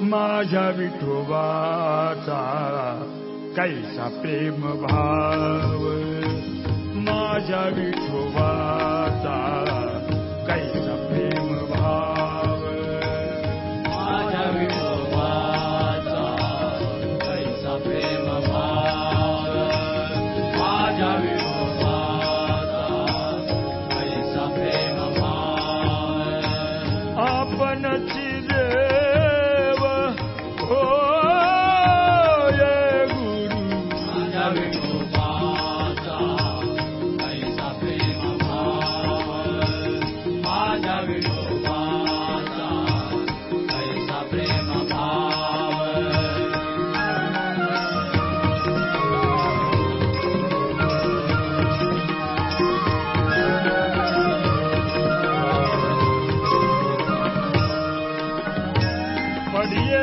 माझ्या विठोबाचा कैसा प्रेम भाव. माझ्या विठोबाचा